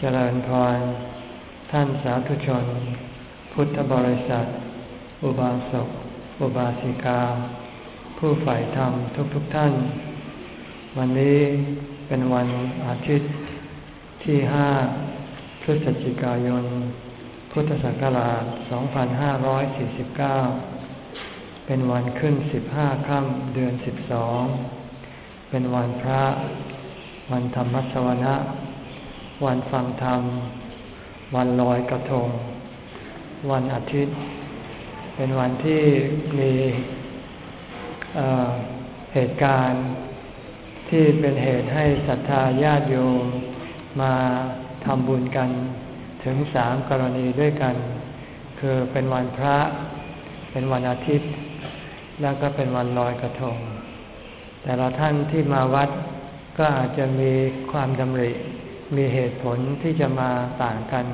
เจริญพร ท่านสาธุชน พุทธบริษัท อุบาสก อุบาสิกา ผู้ใฝ่ธรรมทุกๆทท่าน วันนี้เป็นวันอาทิตย์ที่ห้าพฤศจิกายน พุทธศักราช 2549 เป็นวันขึ้น 15 ค่ำเดือน 12 เป็นวันพระ วันธรรมสวนะ วันฟังธรรม วันลอยกระทง วันอาทิตย์ เป็นวันที่มีเเหตุการณ์ที่เป็นเหตุให้ศรัทธาญาติโยมมาทำบุญกันถึงสามกรณีด้วยกัน คือเป็นวันพระ เป็นวันอาทิตย์ แล้วก็เป็นวันลอยกระทง แต่ละท่านที่มาวัดก็อาจจะมีความดำริ มีเหตุผลที่จะมาต่างกัน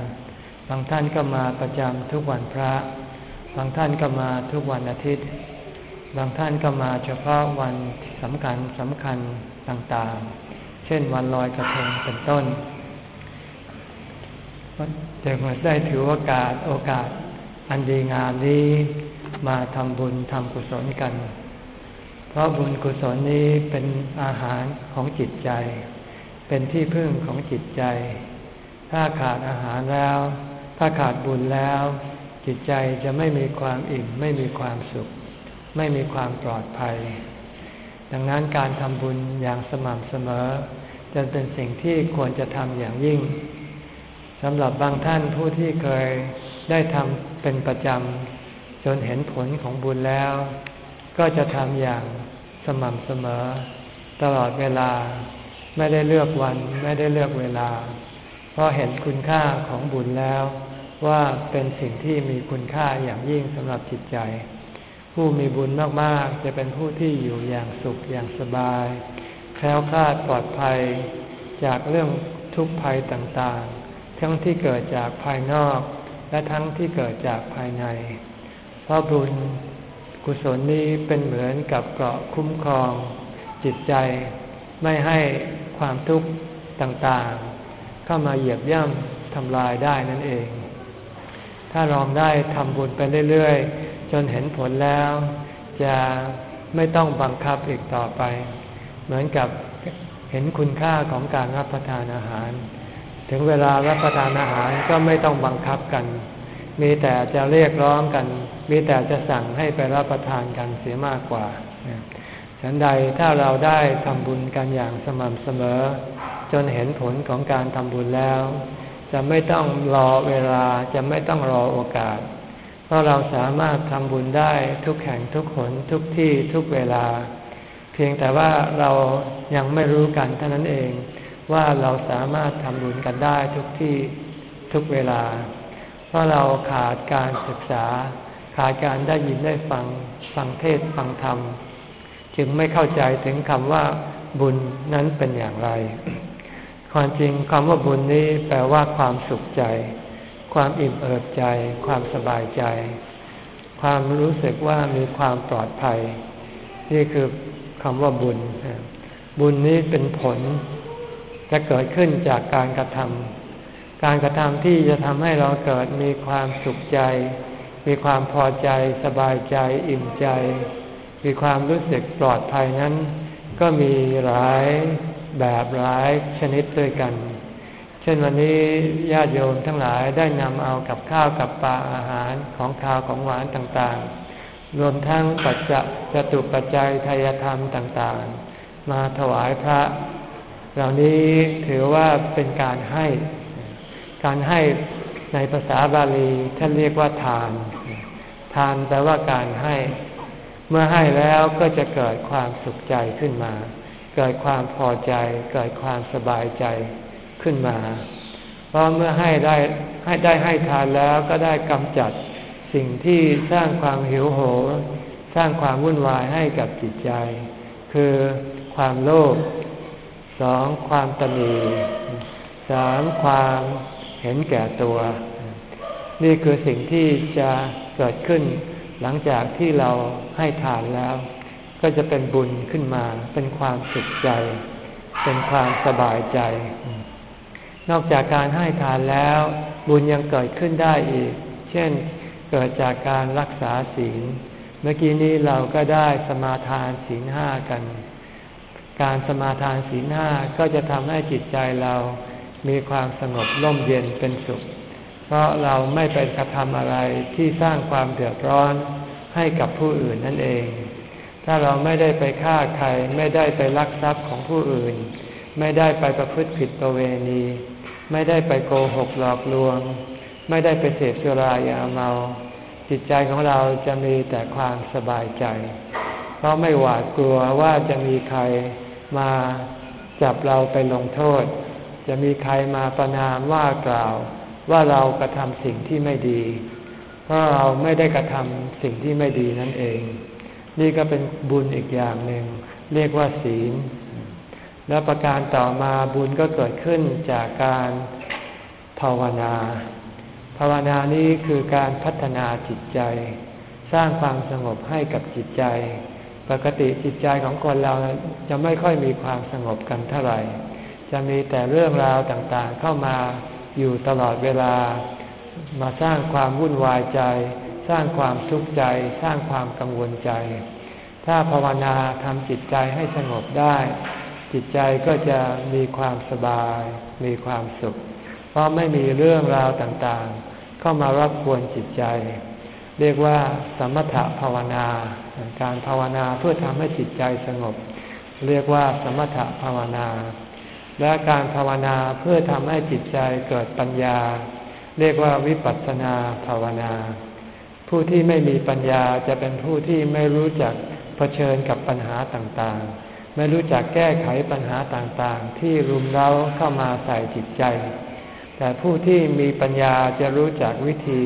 บางท่านก็มาประจำทุกวันพระ บางท่านก็มาทุกวันอาทิตย์ บางท่านก็มาเฉพาะวันสำคัญสำคัญต่างๆ เช่นวันลอยกระทงเป็นต้นจึงได้ถือโอกาสโอกาส อันดีงามนี้มาทำบุญทำกุศลกัน เพราะบุญกุศลนี้เป็นอาหารของจิตใจ เป็นที่พึ่งของจิตใจ ถ้าขาดอาหารแล้ว ถ้าขาดบุญแล้ว จิตใจจะไม่มีความอิ่ม ไม่มีความสุข ไม่มีความปลอดภัย ดังนั้นการทำบุญอย่างสม่ำเสมอจะเป็นสิ่งที่ควรจะทำอย่างยิ่งสำหรับบางท่านผู้ที่เคยได้ทำเป็นประจำจนเห็นผลของบุญแล้ว ก็จะทำอย่างสม่ำเสมอ ตลอดเวลา ไม่ได้เลือกวันไม่ได้เลือกเวลา เพราะเห็นคุณค่าของบุญแล้ว ว่าเป็นสิ่งที่มีคุณค่าอย่างยิ่งสำหรับจิตใจ ผู้มีบุญมากๆ จะเป็นผู้ที่อยู่อย่างสุขอย่างสบาย แคล้วคลาดปลอดภัย จากเรื่องทุกข์ภัยต่างๆ ทั้งที่เกิดจากภายนอก และทั้งที่เกิดจากภายใน เพราะบุญกุศลนี้เป็นเหมือนกับเกราะคุ้มครอง จิตใจ ไม่ให้ความทุกข์ต่างๆ เข้ามาเหยียบย่ำทำลายได้นั่นเอง ถ้าลองได้ทำบุญไปเรื่อยๆ จนเห็นผลแล้ว จะไม่ต้องบังคับอีกต่อไป เหมือนกับเห็นคุณค่าของการรับประทานอาหาร ถึงเวลารับประทานอาหารก็ไม่ต้องบังคับกัน มีแต่จะเรียกร้องกัน มีแต่จะสั่งให้ไปรับประทานกันเสียมากกว่า ฉันใดถ้าเราได้ทำบุญกันอย่างสม่ำเสมอ จนเห็นผลของการทำบุญแล้ว จะไม่ต้องรอเวลาจะไม่ต้องรอโอกาส เพราะเราสามารถทำบุญได้ทุกแห่งทุกคนทุกที่ทุกเวลา เพียงแต่ว่าเรายังไม่รู้กันเท่านั้นเองว่าเราสามารถทำบุญกันได้ทุกที่ทุกเวลา เพราะเราขาดการศึกษา ขาดการได้ยินได้ฟังฟังเทศฟังธรรม จึงไม่เข้าใจถึงคำว่าบุญนั้นเป็นอย่างไร ความจริงคำว่าบุญนี้แปลว่าความสุขใจ ความอิ่มเอิบใจ ความสบายใจ ความรู้สึกว่ามีความปลอดภัย นี่คือคำว่าบุญ บุญนี้เป็นผล จะเกิดขึ้นจากการกระทำการกระทำที่จะทำให้เราเกิดมีความสุขใจ มีความพอใจ สบายใจ อิ่มใจ มีความรู้สึกปลอดภัยนั้น ก็มีหลายแบบหลายชนิดด้วยกัน เช่นวันนี้ญาติโยมทั้งหลายได้นำเอากับข้าวกับปลาอาหารของข้าวของหวานต่างๆ รวมทั้งปัจจะจตุปัจจัยทายธรรมต่างๆ มาถวายพระ เหล่านี้ถือว่าเป็นการให้ การให้ในภาษาบาลีท่านเรียกว่าทาน ทานแปลว่าการให้ เมื่อให้แล้วก็จะเกิดความสุขใจขึ้นมา เกิดความพอใจ เกิดความสบายใจขึ้นมา เพราะเมื่อให้ได้ให้ได้ให้ทานแล้วก็ได้กำจัดสิ่งที่สร้างความหิวโหยสร้างความวุ่นวายให้กับจิตใจ คือความโลภสองความตนีสามความเห็นแก่ตัว นี่คือสิ่งที่จะเกิดขึ้น หลังจากที่เราให้ทานแล้ว ก็จะเป็นบุญขึ้นมา เป็นความสุขใจ เป็นความสบายใจ นอกจากการให้ทานแล้ว บุญยังเกิดขึ้นได้อีก เช่น เกิดจากการรักษาศีล เมื่อกี้นี้เราก็ได้สมาทานศีลห้ากัน การสมาทานศีลห้าก็จะทำให้จิตใจเรามีความสงบร่มเย็นเป็นสุข เพราะเราไม่ไปกระทำอะไรที่สร้างความเดือดร้อนให้กับผู้อื่นนั่นเอง ถ้าเราไม่ได้ไปฆ่าใคร ไม่ได้ไปลักทรัพย์ของผู้อื่น ไม่ได้ไปประพฤติผิดประเวณี ไม่ได้ไปโกหกหลอกลวง ไม่ได้ไปเสพสุรายาเมา จิตใจของเราจะมีแต่ความสบายใจ เพราะไม่หวาดกลัวว่าจะมีใครมาจับเราไปลงโทษ จะมีใครมาประนามว่ากล่าว ว่าเรากระทำสิ่งที่ไม่ดีเพราะเราไม่ได้กระทำสิ่งที่ไม่ดีนั่นเอง นี่ก็เป็นบุญอีกอย่างหนึ่ง เรียกว่าศีล แล้วประการต่อมาบุญก็เกิดขึ้นจากการภาวนา ภาวนานี้คือการพัฒนาจิตใจ สร้างความสงบให้กับจิตใจ ปกติจิตใจของคนเราจะไม่ค่อยมีความสงบกันเท่าไหร่ จะมีแต่เรื่องราวต่างๆเข้ามา อยู่ตลอดเวลา มาสร้างความวุ่นวายใจ สร้างความทุกข์ใจ สร้างความกังวลใจ ถ้าภาวนาทำจิตใจให้สงบได้ จิตใจก็จะมีความสบาย มีความสุข เพราะไม่มีเรื่องราวต่างๆ เข้ามารบกวนจิตใจ เรียกว่าสมถภาวนา การภาวนาเพื่อทำให้จิตใจสงบ เรียกว่าสมถภาวนา และการภาวนาเพื่อทำให้จิตใจเกิดปัญญา เรียกว่าวิปัสสนาภาวนา ผู้ที่ไม่มีปัญญาจะเป็นผู้ที่ไม่รู้จักเผชิญกับปัญหาต่างๆ ไม่รู้จักแก้ไขปัญหาต่างๆ ที่รุมเร้าเข้ามาใส่จิตใจ แต่ผู้ที่มีปัญญาจะรู้จักวิธี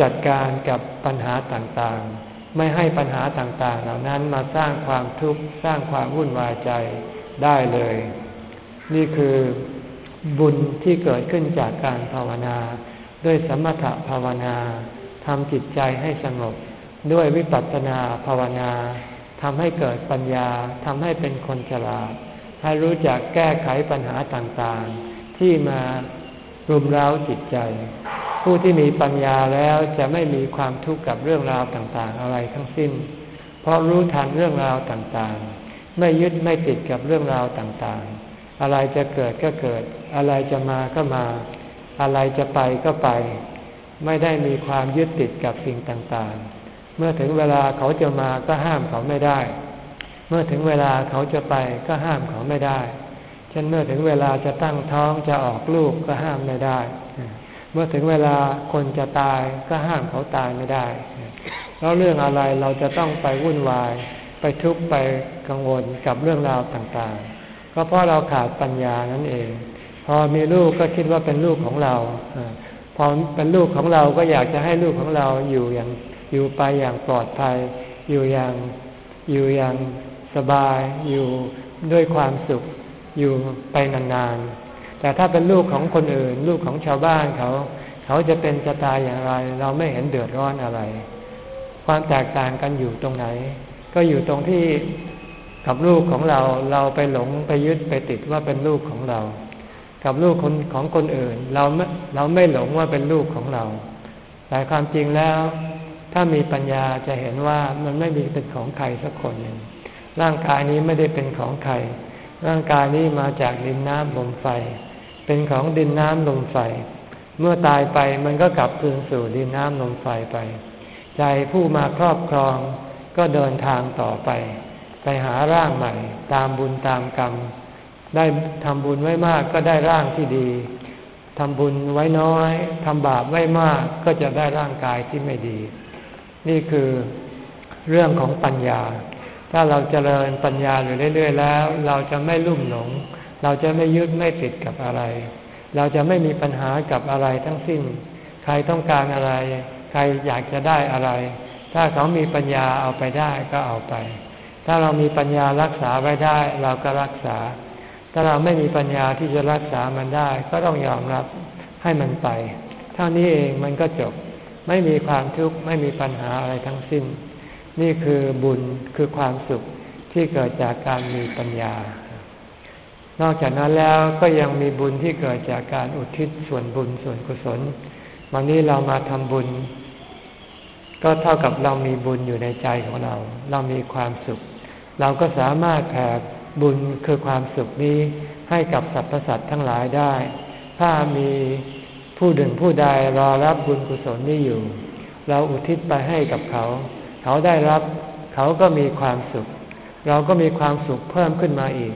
จัดการกับปัญหาต่างๆ ไม่ให้ปัญหาต่างๆ เหล่านั้นมาสร้างความทุกข์สร้างความวุ่นวายใจได้เลย นี่คือบุญที่เกิดขึ้นจากการภาวนา ด้วยสมถภาวนาทำจิตใจให้สงบ ด้วยวิปัสสนาภาวนาทำให้เกิดปัญญาทำให้เป็นคนฉลาด ให้รู้จักแก้ไขปัญหาต่างๆ ที่มารุมเร้าจิตใจ ผู้ที่มีปัญญาแล้วจะไม่มีความทุกข์กับเรื่องราวต่างๆ อะไรทั้งสิ้น เพราะรู้ทันเรื่องราวต่างๆ ไม่ยึดไม่ติดกับเรื่องราวต่างๆ อะไรจะเกิดก็เกิด อะไรจะมาก็มา อะไรจะไปก็ไป ไม่ได้มีความยึดติดกับสิ่งต่างๆ เมื่อถึงเวลาเขาจะมาก็ห้ามเขาไม่ได้ เมื่อถึงเวลาเขาจะไปก็ห้ามเขาไม่ได้เช่นเมื่อถึงเวลาจะตั้งท้องจะออกลูกก็ห้ามไม่ได้ เมื่อถึงเวลาคนจะตายก็ห้ามเขาตายไม่ได้ แล้วเรื่องอะไรเราจะต้องไปวุ่นวาย ไปทุกข์ไปกังวลกับเรื่องราวต่างๆ ก็เพราะเราขาดปัญญานั่นเอง พอมีลูกก็คิดว่าเป็นลูกของเราพอเป็นลูกของเราก็อยากจะให้ลูกของเราอยู่อย่างอยู่ไปอย่างปลอดภัย อยู่อย่างอยู่อย่างสบาย อยู่ด้วยความสุข อยู่ไปนานๆแต่ถ้าเป็นลูกของคนอื่น ลูกของชาวบ้านเขา เขาจะเป็นจะตายอย่างไร เราไม่เห็นเดือดร้อนอะไร ความแตกต่างกันอยู่ตรงไหน ก็อยู่ตรงที่ กับลูกของเราเราไปหลงไปยึดไปติดว่าเป็นลูกของเรา กับลูกคนของคนอื่น เราไม่เราไม่หลงว่าเป็นลูกของเรา แต่ความจริงแล้ว ถ้ามีปัญญาจะเห็นว่ามันไม่มีเป็นของใครสักคนหนึ่งร่างกายนี้ไม่ได้เป็นของใคร ร่างกายนี้มาจากดินน้ำลมไฟ เป็นของดินน้ำลมไฟ เมื่อตายไปมันก็กลับคืนสู่ดินน้ำลมไฟไป ใจผู้มาครอบครองก็เดินทางต่อไป ไปหาร่างใหม่ ตามบุญตามกรรม ได้ทำบุญไว้มากก็ได้ร่างที่ดีทำบุญไว้น้อยทำบาปไว้มากก็จะได้ร่างกายที่ไม่ดี นี่คือเรื่องของปัญญา ถ้าเราจเจริญปัญญาอยู่เรื่อย ๆ แล้ว เราจะไม่ลุ่มหลง เราจะไม่ยึดไม่ติดกับอะไร เราจะไม่มีปัญหากับอะไรทั้งสิ้น ใครต้องการอะไร ใครอยากจะได้อะไร ถ้าเขามีปัญญาเอาไปได้ก็เอาไป ถ้าเรามีปัญญารักษาไว้ได้เราก็รักษา ถ้าเราไม่มีปัญญาที่จะรักษามันได้ ก็ต้องยอมรับให้มันไป เท่านี้เองมันก็จบ ไม่มีความทุกข์ไม่มีปัญหาอะไรทั้งสิ้น นี่คือบุญคือความสุขที่เกิดจากการมีปัญญา นอกจากนั้นแล้วก็ยังมีบุญที่เกิดจากการอุทิศส่วนบุญส่วนกุศล วันนี้เรามาทำบุญ ก็เท่ากับเรามีบุญอยู่ในใจของเรา เรามีความสุข เราก็สามารถแผ่บุญคือความสุขนี้ให้กับสรรพสัตว์ทั้งหลายได้ ถ้ามีผู้ดึงผู้ใดรอรับบุญกุศลนี้อยู่ เราอุทิศไปให้กับเขา เขาได้รับเขาก็มีความสุข เราก็มีความสุขเพิ่มขึ้นมาอีก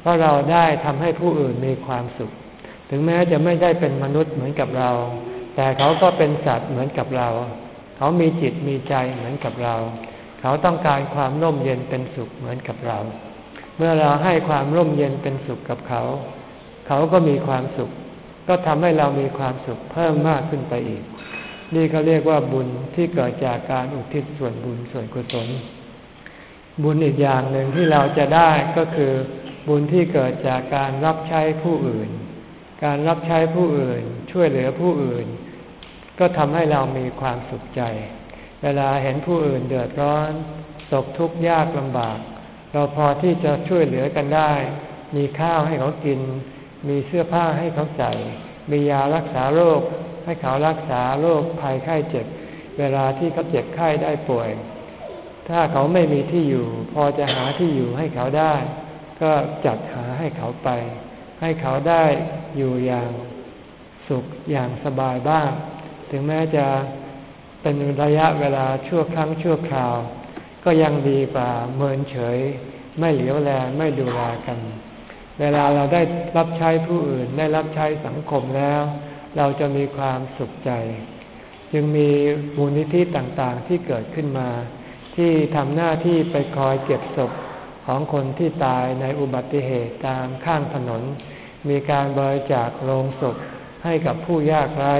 เพราะเราได้ทำให้ผู้อื่นมีความสุข ถึงแม้จะไม่ได้เป็นมนุษย์เหมือนกับเรา แต่เขาก็เป็นสัตว์เหมือนกับเรา เขามีจิตมีใจเหมือนกับเรา เขาต้องการความร่มเย็นเป็นสุขเหมือนกับเรา เมื่อเราให้ความร่มเย็นเป็นสุขกับเขา เขาก็มีความสุข ก็ทำให้เรามีความสุขเพิ่มมากขึ้นไปอีก นี่เขาเรียกว่าบุญที่เกิดจากการอุทิศส่วนบุญส่วนกุศล บุญอีกอย่างหนึ่งที่เราจะได้ก็คือบุญที่เกิดจากการรับใช้ผู้อื่น การรับใช้ผู้อื่น ช่วยเหลือผู้อื่น ก็ทำให้เรามีความสุขใจ เวลาเห็นผู้อื่นเดือดร้อน ตกทุกข์ยากลำบาก เราพอที่จะช่วยเหลือกันได้ มีข้าวให้เขากิน มีเสื้อผ้าให้เขาใส่ มียารักษาโรค ให้เขารักษาโรคภัยไข้เจ็บ เวลาที่เขาเจ็บไข้ได้ป่วย ถ้าเขาไม่มีที่อยู่ พอจะหาที่อยู่ให้เขาได้ ก็จัดหาให้เขาไป ให้เขาได้อยู่อย่างสุขอย่างสบายบ้าง ถึงแม้จะ เป็นระยะเวลาชั่วครั้งชั่วคราว ก็ยังดีกว่าเมินเฉย ไม่เหลียวแลไม่ดูแลกัน เวลาเราได้รับใช้ผู้อื่นได้รับใช้สังคมแล้ว เราจะมีความสุขใจ จึงมีมูลนิธิต่างๆที่เกิดขึ้นมา ที่ทำหน้าที่ไปคอยเก็บศพของคนที่ตายในอุบัติเหตุตามข้างถนน มีการบริจาคโลงศพให้กับผู้ยากไร้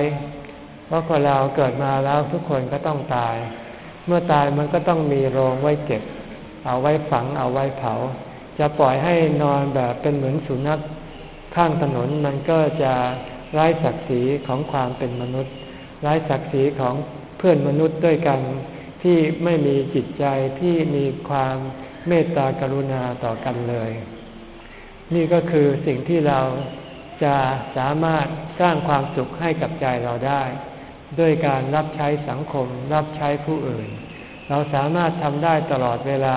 เพราะคนเราเกิดมาแล้วทุกคนก็ต้องตาย เมื่อตายมันก็ต้องมีโรงไว้เก็บ เอาไว้ฝังเอาไว้เผา จะปล่อยให้นอนแบบเป็นเหมือนสุนัขข้างถนนมันก็จะไร้ศักดิ์ศรีของความเป็นมนุษย์ไร้ศักดิ์ศรีของเพื่อนมนุษย์ด้วยกัน ที่ไม่มีจิตใจที่มีความเมตตากรุณาต่อกันเลย นี่ก็คือสิ่งที่เราจะสามารถสร้างความสุขให้กับใจเราได้ ด้วยการรับใช้สังคม รับใช้ผู้อื่น เราสามารถทำได้ตลอดเวลา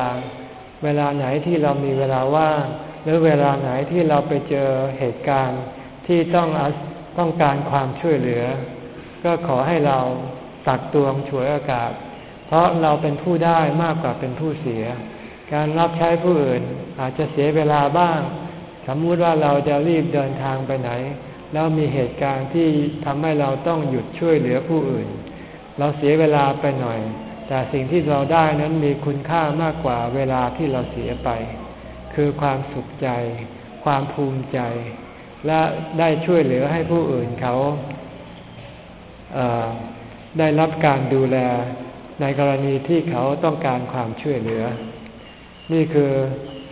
เวลาไหนที่เรามีเวลาว่างหรือเวลาไหนที่เราไปเจอเหตุการณ์ที่ต้องต้องการความช่วยเหลือ ก็ขอให้เราตักตวงช่วยอากาศเพราะเราเป็นผู้ได้มากกว่าเป็นผู้เสีย การรับใช้ผู้อื่นอาจจะเสียเวลาบ้าง สมมติว่าเราจะรีบเดินทางไปไหน แล้วมีเหตุการณ์ที่ทำให้เราต้องหยุดช่วยเหลือผู้อื่น เราเสียเวลาไปหน่อย แต่สิ่งที่เราได้นั้นมีคุณค่ามากกว่าเวลาที่เราเสียไป คือความสุขใจ ความภูมิใจ และได้ช่วยเหลือให้ผู้อื่นเขาเได้รับการดูแลในกรณีที่เขาต้องการความช่วยเหลือ นี่คือ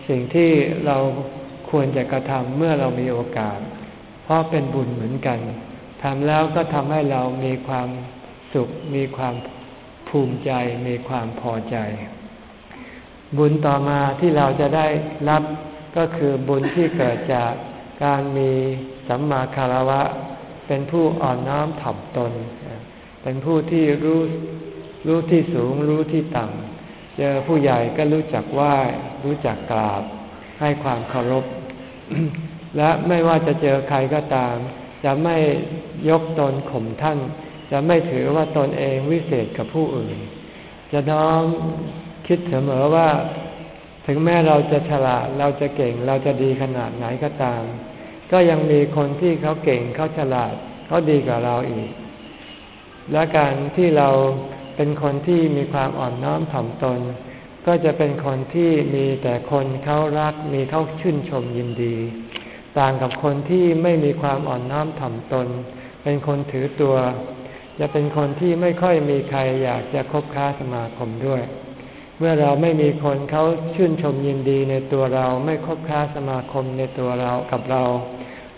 สิ่งที่เราควรจะกระทำเมื่อเรามีโอกาส เพราะเป็นบุญเหมือนกันทำแล้วก็ทำให้เรามีความสุข มีความภูมิใจ มีความพอใจ บุญต่อมาที่เราจะได้รับก็คือบุญที่เกิดจากการมีสัมมาคารวะ เป็นผู้อ่อนน้อมถ่อมตน เป็นผู้ที่รู้รู้ที่สูงรู้ที่ต่ำเจอผู้ใหญ่ก็รู้จักไหว้รู้จักกราบ ให้ความเคารพ และไม่ว่าจะเจอใครก็ตาม จะไม่ยกตนข่มท่าน จะไม่ถือว่าตนเองวิเศษกับผู้อื่น จะน้อมคิดเสมอว่า ถึงแม้เราจะฉลาดเราจะเก่งเราจะดีขนาดไหนก็ตาม ก็ยังมีคนที่เขาเก่งเขาฉลาดเขาดีกว่าเราอีก และการที่เราเป็นคนที่มีความอ่อนน้อมถ่อมตน ก็จะเป็นคนที่มีแต่คนเขารักมีเขาชื่นชมยินดี ต่างกับคนที่ไม่มีความอ่อนน้อมถ่อมตน เป็นคนถือตัว จะเป็นคนที่ไม่ค่อยมีใครอยากจะคบค้าสมาคมด้วย เมื่อเราไม่มีคนเขาชื่นชมยินดีในตัวเราไม่คบค้าสมาคมในตัวเรากับเรา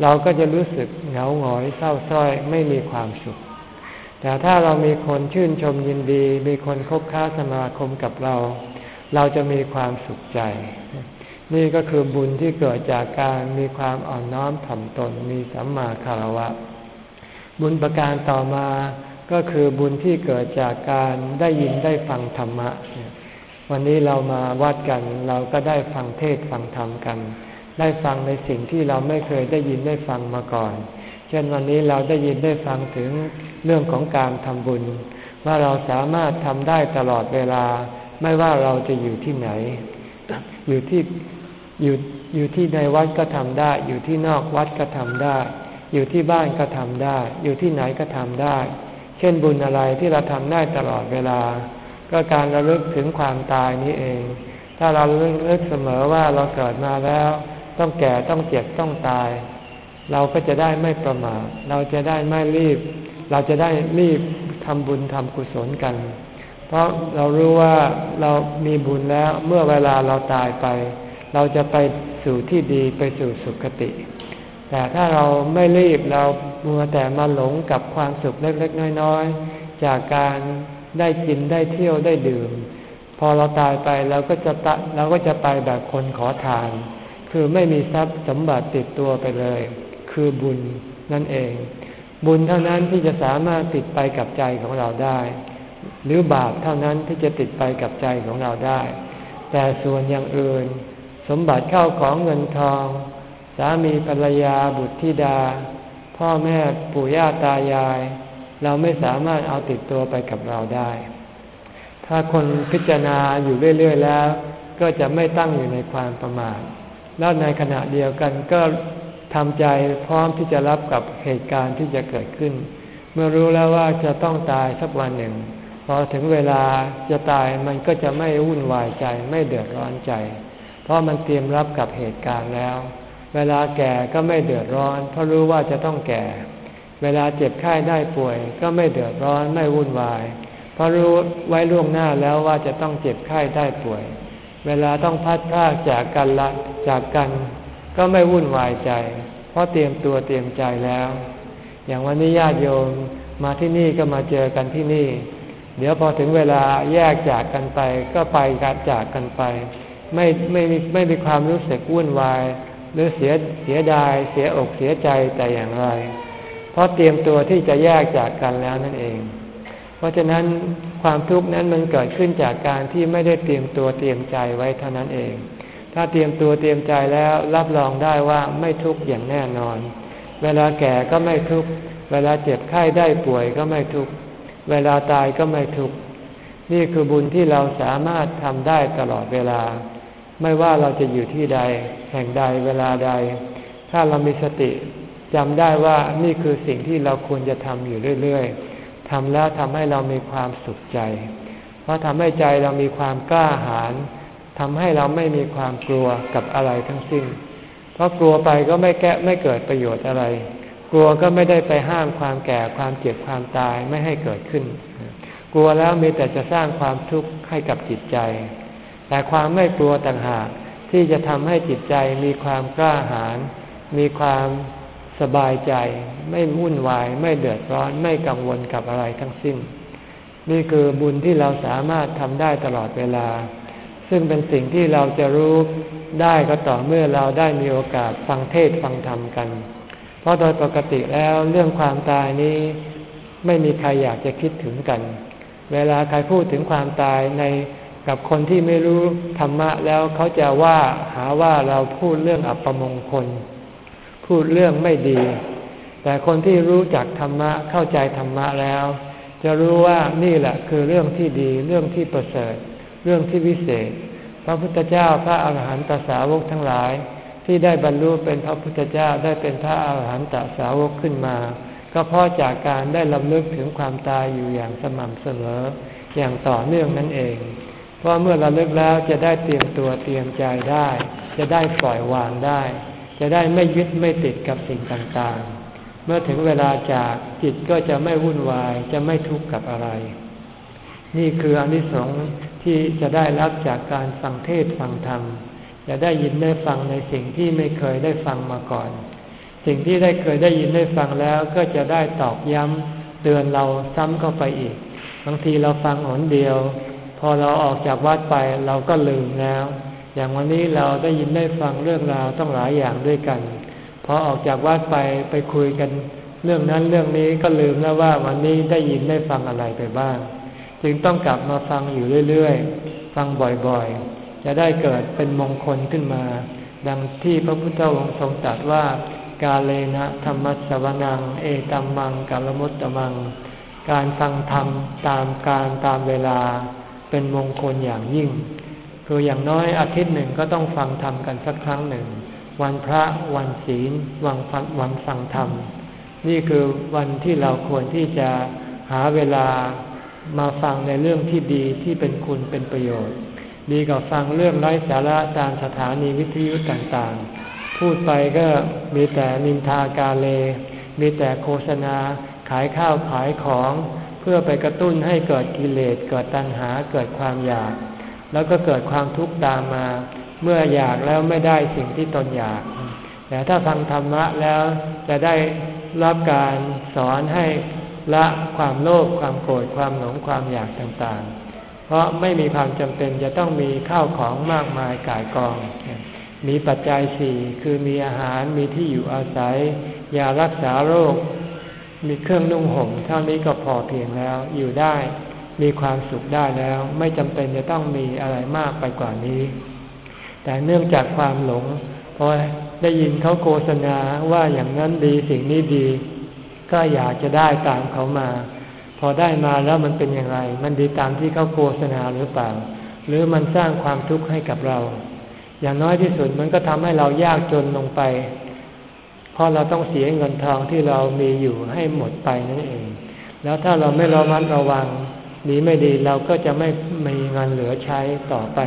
เราก็จะรู้สึกเหงาหงอยเศร้าส้อยไม่มีความสุข แต่ถ้าเรามีคนชื่นชมยินดี มีคนคบค้าสมาคมกับเรา เราจะมีความสุขใจ นี่ก็คือบุญที่เกิดจากการมีความอ่อนน้อมถ่อมตนมีสัมมาคารวะ บุญประการต่อมาก็คือบุญที่เกิดจากการได้ยินได้ฟังธรรมะ วันนี้เรามาวัดกันเราก็ได้ฟังเทศฟังธรรมกัน ได้ฟังในสิ่งที่เราไม่เคยได้ยินได้ฟังมาก่อน เช่นวันนี้เราได้ยินได้ฟังถึงเรื่องของการทำบุญ ว่าเราสามารถทำได้ตลอดเวลา ไม่ว่าเราจะอยู่ที่ไหน อยู่ที่ อยู่อยู่ที่ในวัดก็ทำได้ อยู่ที่นอกวัดก็ทำได้ อยู่ที่บ้านก็ทำได้ อยู่ที่ไหนก็ทำได้ เช่นบุญอะไรที่เราทำได้ตลอดเวลา ก็การระลึกถึงความตายนี้เอง ถ้าเราระลึกเสมอว่าเราเกิดมาแล้ว ต้องแก่ต้องเจ็บต้องตาย เราก็จะได้ไม่ประมาทเราจะได้ไม่รีบ เราจะได้รีบทำบุญทำกุศลกัน เพราะเรารู้ว่าเรามีบุญแล้วเมื่อเวลาเราตายไป เราจะไปสู่ที่ดีไปสู่สุคติ แต่ถ้าเราไม่รีบเรามัวแต่มาหลงกับความสุขเล็กๆน้อยๆ จากการได้กินได้เที่ยวได้ดื่ม พอเราตายไปเราก็จะตะเราก็จะไปแบบคนขอทาน คือไม่มีทรัพย์สมบัติติดตัวไปเลย คือบุญนั่นเอง บุญเท่านั้นที่จะสามารถติดไปกับใจของเราได้ หรือบาปเท่านั้นที่จะติดไปกับใจของเราได้ แต่ส่วนอย่างอื่น สมบัติเข้าของเงินทอง สามีภรรยาบุตรธิดา พ่อแม่ปู่ย่าตายาย เราไม่สามารถเอาติดตัวไปกับเราได้ ถ้าคนพิจารณาอยู่เรื่อย ๆ แล้ว ก็จะไม่ตั้งอยู่ในความประมาทแล้วในขณะเดียวกันก็ทำใจพร้อมที่จะรับกับเหตุการณ์ที่จะเกิดขึ้น เมื่อรู้แล้วว่าจะต้องตายสักวันหนึ่ง พอถึงเวลาจะตายมันก็จะไม่วุ่นวายใจไม่เดือดร้อนใจ เพราะมันเตรียมรับกับเหตุการณ์แล้ว เวลาแก่ก็ไม่เดือดร้อน เพราะรู้ว่าจะต้องแก่ เวลาเจ็บไข้ได้ป่วย ก็ไม่เดือดร้อนไม่วุ่นวาย เพราะรู้ไว้ล่วงหน้าแล้วว่าจะต้องเจ็บไข้ได้ป่วย เวลาต้องพัดพากจากกันละจากกัน ก็ไม่วุ่นวายใจ เพราะเตรียมตัวเตรียมใจแล้ว อย่างวันนี้ญาติโยมมาที่นี่ก็มาเจอกันที่นี่ เดี๋ยวพอถึงเวลาแยกจากกันไป ก็ไปกันจากกันไป ไม่ไม่ไม่มีความรู้สึกวุ่นวาย หรือเสียเสียดาย เสียอกเสียใจแต่อย่างไร เพราะเตรียมตัวที่จะแยกจากกันแล้วนั่นเอง เพราะฉะนั้นความทุกข์นั้นมันเกิดขึ้นจากการที่ไม่ได้เตรียมตัวเตรียมใจไว้เท่านั้นเอง ถ้าเตรียมตัวเตรียมใจแล้วรับรองได้ว่าไม่ทุกข์อย่างแน่นอน เวลาแก่ก็ไม่ทุกข์เวลาเจ็บไข้ได้ป่วยก็ไม่ทุกข์เวลาตายก็ไม่ทุกข์นี่คือบุญที่เราสามารถทำได้ตลอดเวลา ไม่ว่าเราจะอยู่ที่ใด แห่งใดเวลาใด ถ้าเรามีสติจำได้ว่านี่คือสิ่งที่เราควรจะทำอยู่เรื่อยๆทำแล้วทำให้เรามีความสุขใจ เพราะทำให้ใจเรามีความกล้าหาญทำให้เราไม่มีความกลัวกับอะไรทั้งสิ้น เพราะกลัวไปก็ไม่แก้ไม่เกิดประโยชน์อะไร กลัวก็ไม่ได้ไปห้ามความแก่ความเจ็บความตายไม่ให้เกิดขึ้น กลัวแล้วมีแต่จะสร้างความทุกข์ให้กับจิตใจ แต่ความไม่กลัวต่างหากที่จะทำให้จิตใจมีความกล้าหาญมีความสบายใจ ไม่วุ่นวาย ไม่เดือดร้อน ไม่กังวลกับอะไรทั้งสิ้น นี่คือบุญที่เราสามารถทำได้ตลอดเวลา ซึ่งเป็นสิ่งที่เราจะรู้ได้ก็ต่อเมื่อเราได้มีโอกาสฟังเทศฟังธรรมกัน เพราะโดยปกติแล้วเรื่องความตายนี้ไม่มีใครอยากจะคิดถึงกัน เวลาใครพูดถึงความตายใน กับคนที่ไม่รู้ธรรมะแล้วเขาจะว่าหาว่าเราพูดเรื่องอัปมงคล พูดเรื่องไม่ดี แต่คนที่รู้จักธรรมะเข้าใจธรรมะแล้ว จะรู้ว่านี่แหละคือเรื่องที่ดีเรื่องที่ประเสริฐ เรื่องที่วิเศษ พระพุทธเจ้าพระอาหารหันตสาวกทั้งหลาย ที่ได้บรรลุเป็นพระพุทธเจ้าได้เป็นพระอาหารหันตสาวกขึ้นมา ก็เพราะจากการได้ลำลึกถึงความตายอยู่อย่างสม่ำเสมออย่างต่อเนื่องนั่นเอง ราะเมื่อเราเลิกแล้วจะได้เตรียมตัวเตรียมใจได้ จะได้ปล่อยวางได้ จะได้ไม่ยึดไม่ติดกับสิ่งต่างๆ เมื่อถึงเวลาจากจิตก็จะไม่วุ่นวายจะไม่ทุกข์กับอะไร นี่คืออนิสงส์ที่จะได้รับจากการฟังเทศฟังธรรมจะได้ยินได้ฟังในสิ่งที่ไม่เคยได้ฟังมาก่อน สิ่งที่ได้เคยได้ยินได้ฟังแล้วก็จะได้ตอกย้ำเตือนเราซ้ำเข้าไปอีก บางทีเราฟังหนเดียว พอเราออกจากวัดไปเราก็ลืมแล้ว อย่างวันนี้เราได้ยินได้ฟังเรื่องราวต้องหลายอย่างด้วยกัน พอออกจากวัดไปไปคุยกัน เรื่องนั้นเรื่องนี้ก็ลืมแล้วว่าวันนี้ได้ยินได้ฟังอะไรไปบ้าง จึงต้องกลับมาฟังอยู่เรื่อยๆ ฟังบ่อยๆ จะได้เกิดเป็นมงคลขึ้นมา ดังที่พระพุทธองค์ทรงตรัสว่ากาเลนะธรรมสวนัง เอตัมมังกาลมุตตมัง การฟังธรรมตามการตามเวลา เป็นมงคลอย่างยิ่ง คืออย่างน้อยอาทิตย์หนึ่งก็ต้องฟังธรรมกันสักครั้งหนึ่ง วันพระวันศีลวันฟังวันฟังธรรม นี่คือวันที่เราควรที่จะหาเวลามาฟังในเรื่องที่ดีที่เป็นคุณเป็นประโยชน์ ดีกว่าฟังเรื่องไร้สาระตามสถานีวิทยุต่างๆ พูดไปก็มีแต่นินทากาเล มีแต่โฆษณาขายข้าวขายของ พื่อไปกระตุ้นให้เกิดกิเลสเกิดตัณหาเกิดความอยาก แล้วก็เกิดความทุกข์ตามมา เมื่ออยากแล้วไม่ได้สิ่งที่ตนอยาก แต่ถ้าฟังธรรมะแล้วจะได้รับการสอนให้ละความโลภความโกรธความหลงความอยากต่างๆ เพราะไม่มีความจำเป็นจะต้องมีข้าวของมากมายกายกอง มีปัจจัยสี่คือมีอาหารมีที่อยู่อาศัยยารักษาโรค มีเครื่องนุ่งห่มเท่านี้ก็พอเพียงแล้วอยู่ได้มีความสุขได้แล้ว ไม่จำเป็นจะต้องมีอะไรมากไปกว่านี้ แต่เนื่องจากความหลงพอได้ยินเขาโฆษณาว่าอย่างนั้นดีสิ่งนี้ดี ก็อยากจะได้ตามเขามา พอได้มาแล้วมันเป็นอย่างไร มันดีตามที่เขาโฆษณาหรือเปล่า หรือมันสร้างความทุกข์ให้กับเรา อย่างน้อยที่สุดมันก็ทำให้เรายากจนลงไป เพราะเราต้องเสียเงินทองที่เรามีอยู่ให้หมดไปนั่นเอง แล้วถ้าเราไม่ระมัดระวังดีไม่ดีเราก็จะไม่มีเงินเหลือใช้ต่อไป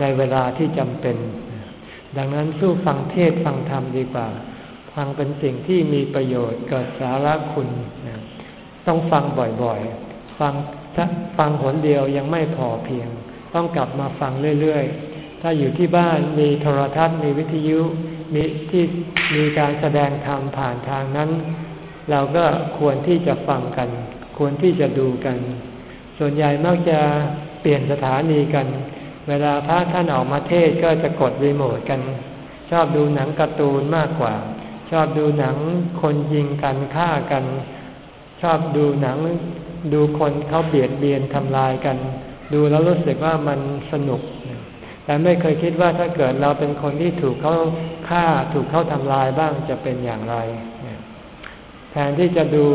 ในเวลาที่จำเป็น ดังนั้นสู้ฟังเทศฟังธรรมดีกว่า ฟังเป็นสิ่งที่มีประโยชน์เกิดสาระคุณ ต้องฟังบ่อยๆ ฟังถ้าฟังหนเดียวยังไม่พอเพียง ต้องกลับมาฟังเรื่อยๆ ถ้าอยู่ที่บ้านมีโทรทัศน์มีวิทยุ มีที่มีการแสดงธรรมผ่านทางนั้น เราก็ควรที่จะฟังกัน ควรที่จะดูกัน ส่วนใหญ่มักจะเปลี่ยนสถานีกัน เวลาพระท่านออกมาเทศก็จะกดรีโมทกัน ชอบดูหนังการ์ตูนมากกว่า ชอบดูหนังคนยิงกันฆ่ากัน ชอบดูหนังดูคนเขาเบียดเบียนทำลายกัน ดูแล้วรู้สึกว่ามันสนุกแต่ไม่เคยคิดว่าถ้าเกิดเราเป็นคนที่ถูกเขา ฆ่าถูกเขาทำลายบ้างจะเป็นอย่างไร แทนที่จะดู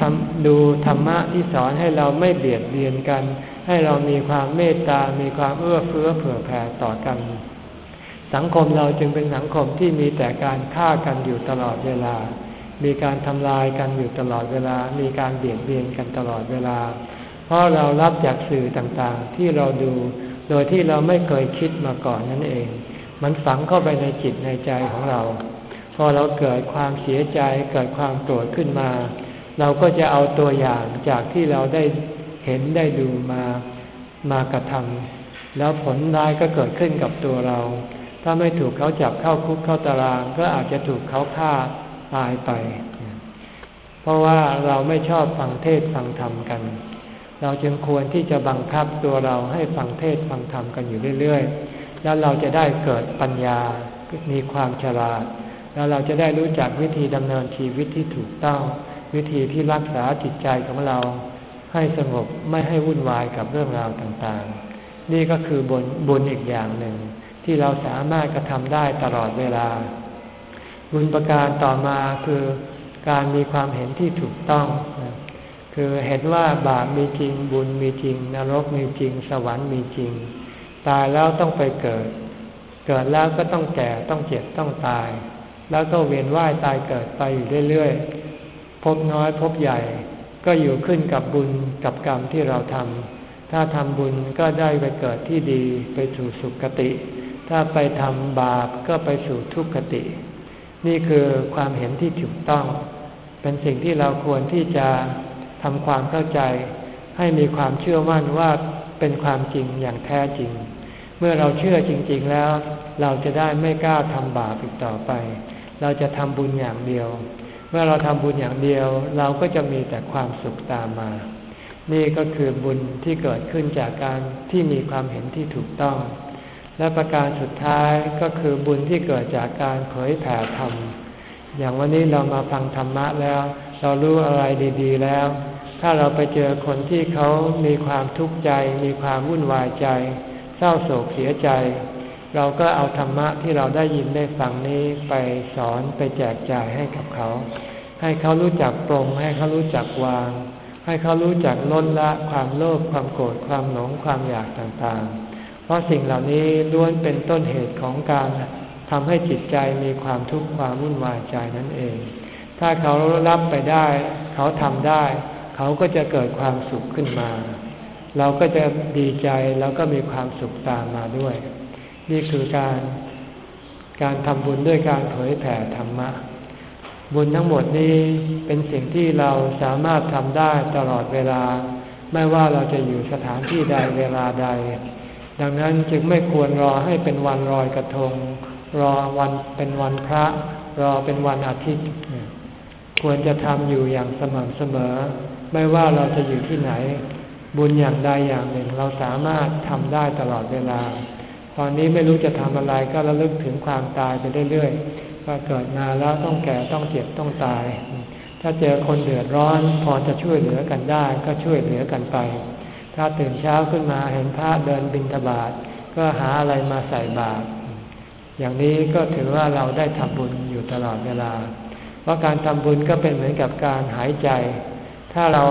ทำดูธรรมะที่สอนให้เราไม่เบียดเบียนกัน ให้เรามีความเมตตา มีความเอื้อเฟื้อเผื่อแผ่ต่อกัน สังคมเราจึงเป็นสังคมที่มีแต่การฆ่ากันอยู่ตลอดเวลา มีการทำลายกันอยู่ตลอดเวลา มีการเบียดเบียนกันตลอดเวลา เพราะเรารับจากสื่อต่างๆที่เราดู โดยที่เราไม่เคยคิดมาก่อนนั่นเอง มันฝังเข้าไปในจิตในใจของเรา พอเราเกิดความเสียใจเกิดความโกรธขึ้นมา เราก็จะเอาตัวอย่างจากที่เราได้เห็นได้ดูมามากระทำแล้วผลร้ายก็เกิดขึ้นกับตัวเรา ถ้าไม่ถูกเขาจับเข้าคุกเข้าตาราง ก็อาจจะถูกเขาฆ่าตายไป เพราะว่าเราไม่ชอบฟังเทศฟังธรรมกัน เราจึงควรที่จะบังคับตัวเราให้ฟังเทศฟังธรรมกันอยู่เรื่อยๆ แล้วเราจะได้เกิดปัญญา มีความฉลาด แล้วเราจะได้รู้จักวิธีดำเนินชีวิตที่ถูกต้อง วิธีที่รักษาจิตใจของเรา ให้สงบไม่ให้วุ่นวายกับเรื่องราวต่างๆ นี่ก็คือบุญบุญอีกอย่างหนึ่ง ที่เราสามารถกระทำได้ตลอดเวลา บุญประการต่อมาคือการมีความเห็นที่ถูกต้อง คือเห็นว่าบาปมีจริงบุญมีจริง นรกมีจริง สวรรค์มีจริง ตายแล้วต้องไปเกิด เกิดแล้วก็ต้องแก่ต้องเจ็บต้องตาย แล้วก็เวียนว่ายตายเกิดไปอยู่เรื่อยๆพบน้อยพบใหญ่ ก็อยู่ขึ้นกับบุญกับกรรมที่เราทำถ้าทำบุญก็ได้ไปเกิดที่ดีไปสู่สุคติ ถ้าไปทำบาปก็ไปสู่ทุกขติ นี่คือความเห็นที่ถูกต้อง เป็นสิ่งที่เราควรที่จะทำความเข้าใจ ให้มีความเชื่อมั่นว่าเป็นความจริงอย่างแท้จริง มื่อเราเชื่อจริง ๆแล้ว เราจะได้ไม่กล้าทำบาปอีกต่อไป เราจะทำบุญอย่างเดียว เมื่อเราทำบุญอย่างเดียว เราก็จะมีแต่ความสุขตามมา นี่ก็คือบุญที่เกิดขึ้นจากการที่มีความเห็นที่ถูกต้อง และประการสุดท้ายก็คือบุญที่เกิดจากการเผยแผ่ธรรมอย่างวันนี้เรามาฟังธรรมะแล้ว เรารู้อะไรดี ๆ แล้ว ถ้าเราไปเจอคนที่เขามีความทุกข์ใจ มีความวุ่นวายใจ ศร้าโศกเสียใจ เราก็เอาธรรมะที่เราได้ยินได้ฟังนี้ไปสอนไปแจกจ่ายให้กับเขา ให้เขารู้จักปรง ให้เขารู้จักวาง ให้เขารู้จักลดละความโลภความโกรธความหลงความอยากต่างๆ เพราะสิ่งเหล่านี้ล้วนเป็นต้นเหตุของการทำให้จิตใจมีความทุกข์ความวุ่นวายใจนั่นเอง ถ้าเขารับไปได้ เขาทำได้ เขาก็จะเกิดความสุขขึ้นมา เราก็จะดีใจแล้วก็มีความสุขตามมาด้วย นี่คือการการทำบุญด้วยการเผยแผ่ธรรมะ บุญทั้งหมดนี้เป็นสิ่งที่เราสามารถทำได้ตลอดเวลา ไม่ว่าเราจะอยู่สถานที่ใดเวลาใด ดังนั้นจึงไม่ควรรอให้เป็นวันลอยกระทง รอวันเป็นวันพระ รอเป็นวันอาทิตย์ ควรจะทำอยู่อย่างสม่ำเสมอ ไม่ว่าเราจะอยู่ที่ไหน บุญอย่างใดอย่างหนึ่งเราสามารถทำได้ตลอดเวลา ตอนนี้ไม่รู้จะทำอะไรก็ระลึกถึงความตายไปเรื่อยๆว่าเกิดมาแล้วต้องแก่ต้องเจ็บต้องตาย ถ้าเจอคนเดือดร้อนพอจะช่วยเหลือกันได้ก็ช่วยเหลือกันไป ถ้าตื่นเช้าขึ้นมาเห็นพระเดินบิณฑบาตก็หาอะไรมาใส่บาตรอย่างนี้ก็ถือว่าเราได้ทำบุญอยู่ตลอดเวลา เพราะการทำบุญก็เป็นเหมือนกับการหายใจ ถ้าเรา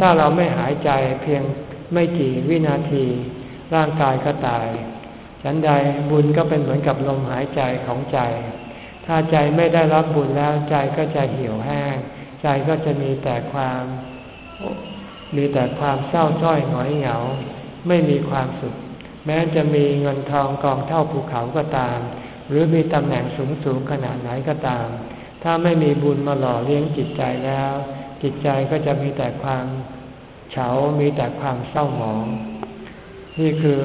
ถ้าเราไม่หายใจเพียงไม่กี่วินาที ร่างกายก็ตาย ฉันใดบุญก็เป็นเหมือนกับลมหายใจของใจ ถ้าใจไม่ได้รับบุญแล้วใจก็จะเหี่ยวแห้ง ใจก็จะมีแต่ความ มีแต่ความเศร้าจ้อยหงอยเหงา ไม่มีความสุข แม้จะมีเงินทองกองเท่าภูเขาก็ตาม หรือมีตำแหน่งสูงสูงขนาดไหนก็ตาม ถ้าไม่มีบุญมาหล่อเลี้ยงจิตใจแล้ว จิตใจก็จะมีแต่ความเฉา มีแต่ความเศร้าหมอง นี่คือ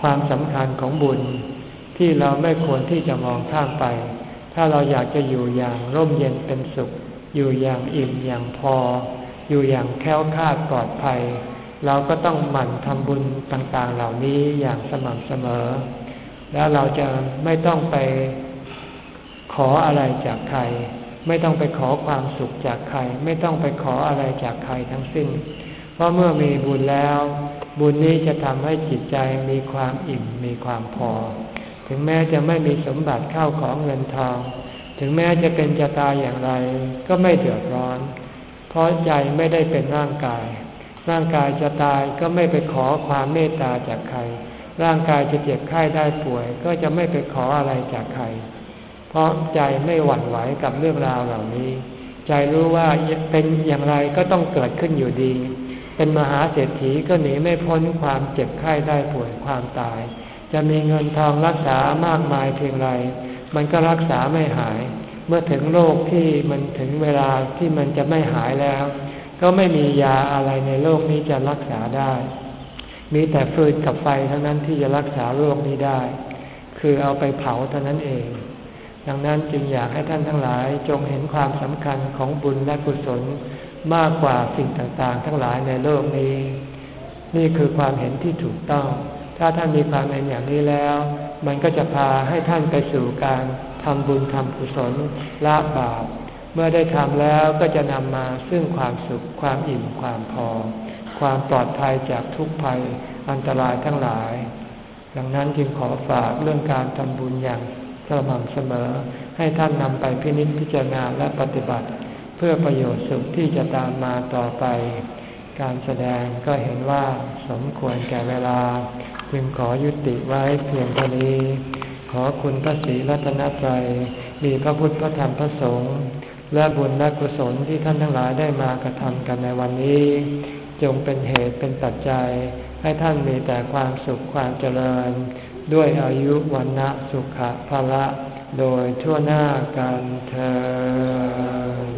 ความสำคัญของบุญที่เราไม่ควรที่จะมองข้ามไป ถ้าเราอยากจะอยู่อย่างร่มเย็นเป็นสุข อยู่อย่างอิ่มอย่างพอ อยู่อย่างแค้วคาดปลอดภัย เราก็ต้องหมั่นทำบุญต่างๆเหล่านี้อย่างสม่ำเสมอ แล้วเราจะไม่ต้องไปขออะไรจากใคร ไม่ต้องไปขอความสุขจากใคร ไม่ต้องไปขออะไรจากใครทั้งสิ้น เพราะเมื่อมีบุญแล้ว บุญนี้จะทำให้จิตใจมีความอิ่มมีความพอ ถึงแม้จะไม่มีสมบัติเข้าของเงินทอง ถึงแม้จะเป็นจะตายอย่างไร ก็ไม่เดือดร้อน เพราะใจไม่ได้เป็นร่างกาย ร่างกายจะตายก็ไม่ไปขอความเมตตาจากใคร ร่างกายจะเจ็บไข้ได้ป่วย ก็จะไม่ไปขออะไรจากใคร เพราะใจไม่หวั่นไหวกับเรื่องราวเหล่านี้ ใจรู้ว่าเป็นอย่างไรก็ต้องเกิดขึ้นอยู่ดี เป็นมหาเศรษฐีก็หนีไม่พ้นความเจ็บไข้ได้ป่วยความตาย จะมีเงินทองรักษามากมายเพียงไร มันก็รักษาไม่หาย เมื่อถึงโรคที่มันถึงเวลาที่มันจะไม่หายแล้ว ก็ไม่มียาอะไรในโลกนี้จะรักษาได้ มีแต่ฟืนกับไฟเท่านั้นที่จะรักษาโรคนี้ได้ คือเอาไปเผาเท่านั้นเอง ดังนั้นจึงอยากให้ท่านทั้งหลายจงเห็นความสำคัญของบุญและกุศลมากกว่าสิ่งต่างๆ ทั้งหลายในโลกนี้ นี่คือความเห็นที่ถูกต้อง ถ้าท่านมีความเห็นอย่างนี้แล้ว มันก็จะพาให้ท่านไปสู่การทำบุญทำกุศลละบาปเมื่อได้ทำแล้วก็จะนำมาซึ่งความสุขความอิ่มความพอ ความปลอดภัยจากทุกภัยอันตรายทั้งหลาย ดังนั้นจึงขอฝากเรื่องการทำบุญอย่าง สม่ำเสมอ ให้ท่านนำไปพินิจพิจารณาและปฏิบัติ เพื่อประโยชน์สุขที่จะตามมาต่อไป การแสดงก็เห็นว่าสมควรแก่เวลา จึงขอยุติไว้เพียงเท่านี้ ขอคุณพระศรีรัตนตรัยมีพระพุทธพระธรรมพระสงฆ์และบุญและกุศลที่ท่านทั้งหลายได้มากระทำกันในวันนี้ จงเป็นเหตุเป็นปัจจัย ให้ท่านมีแต่ความสุขความเจริญ ด้วยอายุวันนะสุขภะละ โดยทั่วหน้ากันเธอ